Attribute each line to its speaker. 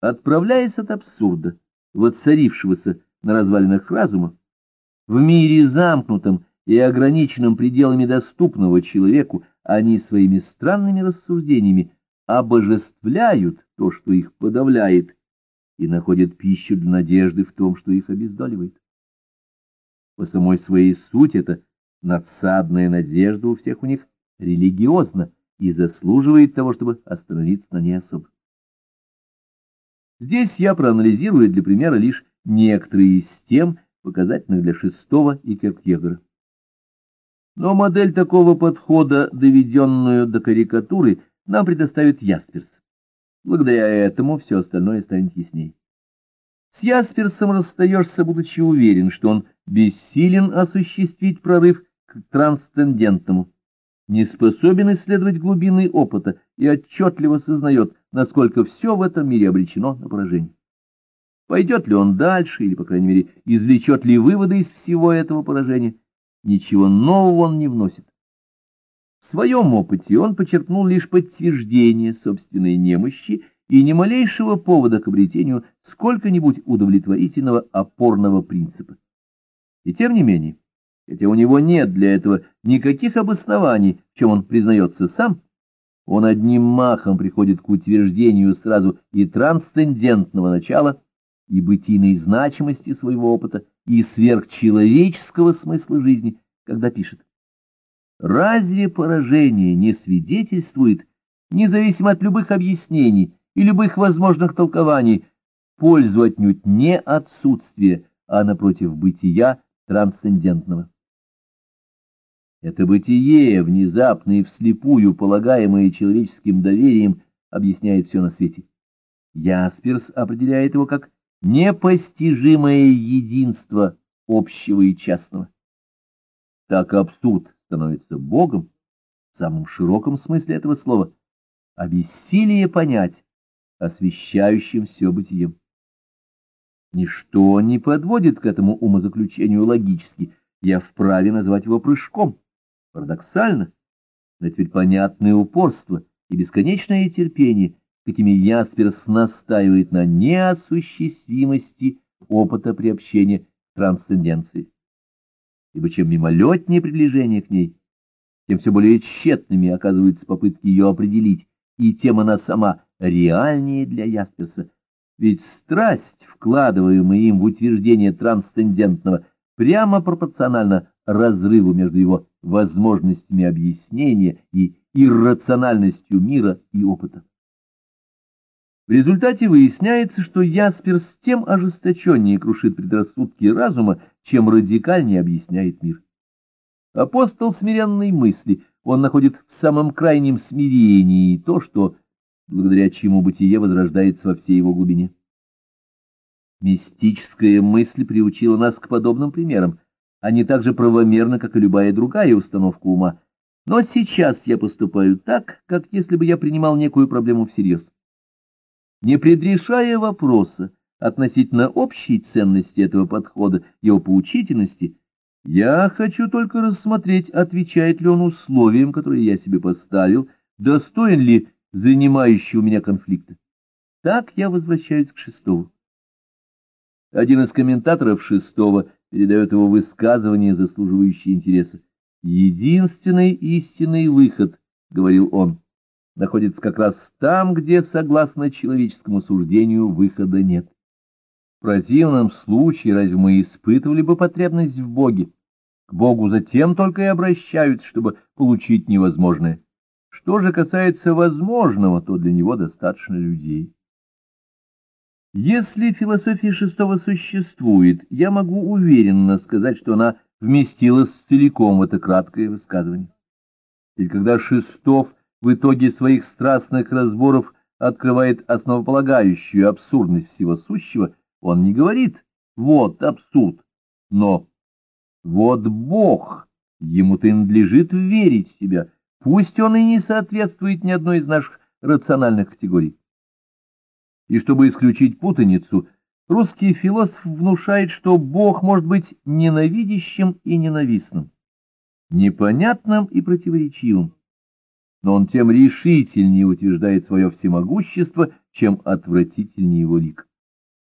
Speaker 1: Отправляясь от абсурда, воцарившегося на развалинах разума, в мире замкнутом и ограниченном пределами доступного человеку, они своими странными рассуждениями обожествляют то, что их подавляет, и находят пищу для надежды в том, что их обездоливает. По самой своей сути это надсадная надежда у всех у них религиозна и заслуживает того, чтобы остановиться на ней особо. Здесь я проанализирую для примера лишь некоторые из тем, показательных для шестого и Киркегора. Но модель такого подхода, доведенную до карикатуры, нам предоставит Ясперс. Благодаря этому все остальное станет ясней. С Ясперсом расстаешься, будучи уверен, что он бессилен осуществить прорыв к трансцендентному, не способен исследовать глубины опыта и отчетливо сознает, насколько все в этом мире обречено на поражение. Пойдет ли он дальше, или, по крайней мере, извлечет ли выводы из всего этого поражения, ничего нового он не вносит. В своем опыте он почерпнул лишь подтверждение собственной немощи и ни малейшего повода к обретению сколько-нибудь удовлетворительного опорного принципа. И тем не менее, хотя у него нет для этого никаких обоснований, в чем он признается сам, он одним махом приходит к утверждению сразу и трансцендентного начала, и бытийной значимости своего опыта, и сверхчеловеческого смысла жизни, когда пишет. Разве поражение не свидетельствует, независимо от любых объяснений и любых возможных толкований, пользу отнюдь не отсутствие, а напротив бытия трансцендентного? Это бытие, внезапно и вслепую полагаемое человеческим доверием, объясняет все на свете. Ясперс определяет его как непостижимое единство общего и частного. Так абсурд становится Богом в самом широком смысле этого слова, а бессилие понять, освещающим все бытием. Ничто не подводит к этому умозаключению логически, я вправе назвать его прыжком. Парадоксально, но теперь понятное упорство и бесконечное терпение, какими Ясперс настаивает на неосуществимости опыта приобщения к трансценденции. Ибо чем мимолетнее приближение к ней, тем все более тщетными оказываются попытки ее определить, и тем она сама реальнее для Ясперса. Ведь страсть, вкладываемая им в утверждение трансцендентного, прямо пропорциональна разрыву между его возможностями объяснения и иррациональностью мира и опыта. В результате выясняется, что Ясперс тем ожесточеннее крушит предрассудки разума, чем радикальнее объясняет мир. Апостол смиренной мысли, он находит в самом крайнем смирении то, что, благодаря чему бытие возрождается во всей его глубине. Мистическая мысль приучила нас к подобным примерам, они так же правомерны, как и любая другая установка ума. Но сейчас я поступаю так, как если бы я принимал некую проблему всерьез. Не предрешая вопроса относительно общей ценности этого подхода, его поучительности, я хочу только рассмотреть, отвечает ли он условиям, которые я себе поставил, достоин ли занимающего меня конфликта. Так я возвращаюсь к шестому. Один из комментаторов шестого передает его высказывание, заслуживающее интереса. «Единственный истинный выход», — говорил он, — находится как раз там, где, согласно человеческому суждению, выхода нет. В противном случае разве мы испытывали бы потребность в Боге? К Богу затем только и обращаются, чтобы получить невозможное. Что же касается возможного, то для него достаточно людей. Если философия шестого существует, я могу уверенно сказать, что она вместилась целиком в это краткое высказывание. Ведь когда Шестов в итоге своих страстных разборов открывает основополагающую абсурдность всего сущего, он не говорит «вот абсурд», но «вот Бог, ему-то и надлежит верить в себя, пусть он и не соответствует ни одной из наших рациональных категорий». И чтобы исключить путаницу, русский философ внушает, что Бог может быть ненавидящим и ненавистным, непонятным и противоречивым. но он тем решительнее утверждает свое всемогущество, чем отвратительнее его лик.